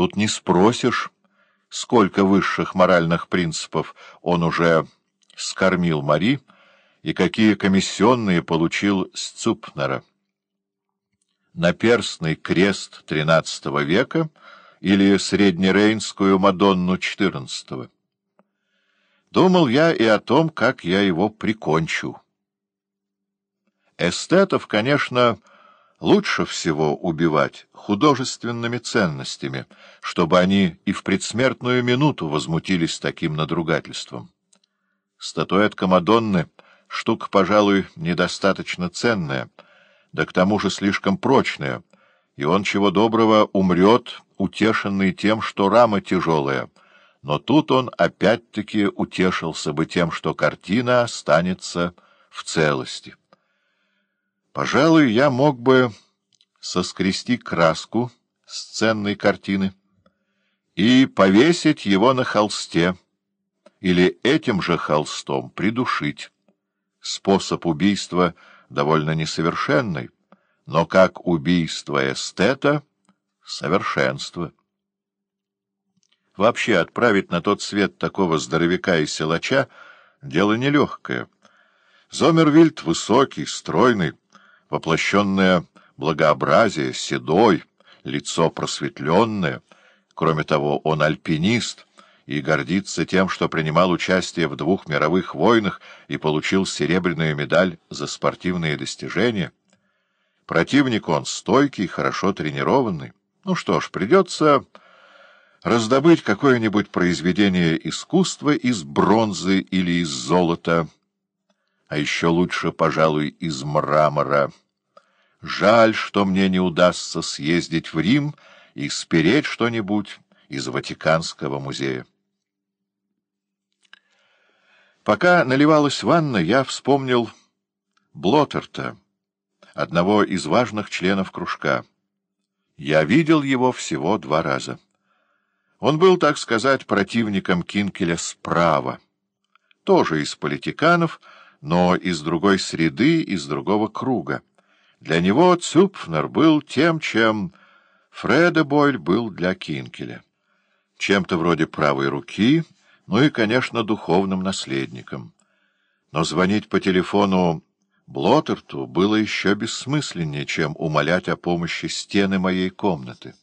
Тут не спросишь, сколько высших моральных принципов он уже скормил Мари и какие комиссионные получил с Цупнера. Наперстный крест XIII века или среднерейнскую Мадонну XIV. Думал я и о том, как я его прикончу. Эстетов, конечно, лучше всего убивать художественными ценностями, чтобы они и в предсмертную минуту возмутились таким надругательством. Статуэтка Мадонны — штука, пожалуй, недостаточно ценная, да к тому же слишком прочная, и он, чего доброго, умрет, утешенный тем, что рама тяжелая, но тут он опять-таки утешился бы тем, что картина останется в целости. Пожалуй, я мог бы соскрести краску с ценной картины и повесить его на холсте, или этим же холстом придушить. Способ убийства довольно несовершенный, но как убийство эстета — совершенство. Вообще отправить на тот свет такого здоровяка и силача — дело нелегкое. Зомервильд высокий, стройный, воплощенное благообразие, седой, лицо просветленное. Кроме того, он альпинист и гордится тем, что принимал участие в двух мировых войнах и получил серебряную медаль за спортивные достижения. Противник он стойкий, хорошо тренированный. Ну что ж, придется раздобыть какое-нибудь произведение искусства из бронзы или из золота, а еще лучше, пожалуй, из мрамора. Жаль, что мне не удастся съездить в Рим и спереть что-нибудь из Ватиканского музея. Пока наливалась ванна, я вспомнил Блоттерта, одного из важных членов кружка. Я видел его всего два раза. Он был, так сказать, противником Кинкеля справа, тоже из политиканов, но из другой среды, из другого круга. Для него Цюпфнер был тем, чем Фредебойль был для Кинкеля. Чем-то вроде правой руки, ну и, конечно, духовным наследником. Но звонить по телефону Блоттерту было еще бессмысленнее, чем умолять о помощи стены моей комнаты.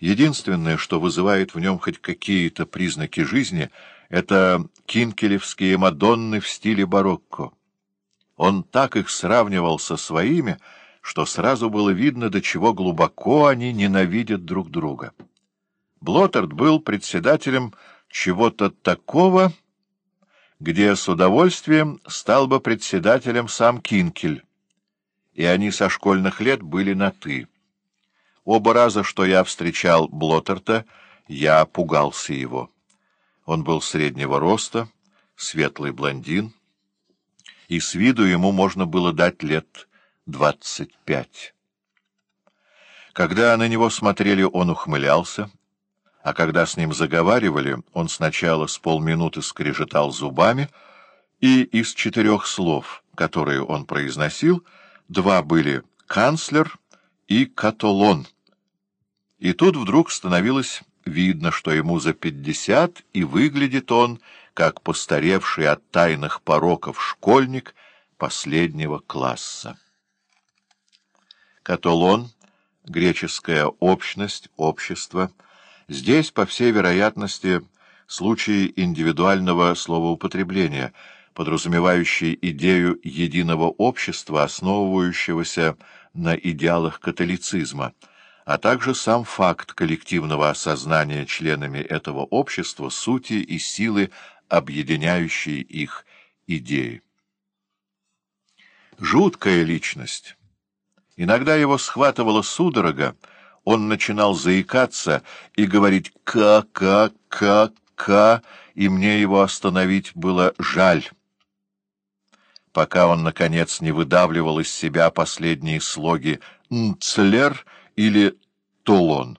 Единственное, что вызывает в нем хоть какие-то признаки жизни — это кинкелевские Мадонны в стиле барокко. Он так их сравнивал со своими, что сразу было видно, до чего глубоко они ненавидят друг друга. Блоттерд был председателем чего-то такого, где с удовольствием стал бы председателем сам Кинкель, и они со школьных лет были на «ты». Оба раза, что я встречал Блоттерта, я пугался его. Он был среднего роста, светлый блондин, и с виду ему можно было дать лет двадцать пять. Когда на него смотрели, он ухмылялся, а когда с ним заговаривали, он сначала с полминуты скрежетал зубами, и из четырех слов, которые он произносил, два были «канцлер» и «католон». И тут вдруг становилось Видно, что ему за пятьдесят, и выглядит он, как постаревший от тайных пороков школьник последнего класса. Каталон, греческая общность, общество, здесь, по всей вероятности, случай индивидуального словоупотребления, подразумевающий идею единого общества, основывающегося на идеалах католицизма — а также сам факт коллективного осознания членами этого общества сути и силы, объединяющей их идеи. Жуткая личность. Иногда его схватывала судорога, он начинал заикаться и говорить «ка-ка-ка-ка», и мне его остановить было жаль пока он, наконец, не выдавливал из себя последние слоги «нцлер» или Толон.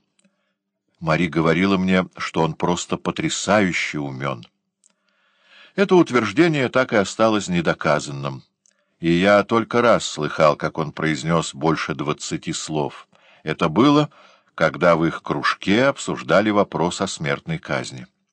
Мари говорила мне, что он просто потрясающе умен. Это утверждение так и осталось недоказанным, и я только раз слыхал, как он произнес больше двадцати слов. Это было когда в их кружке обсуждали вопрос о смертной казни.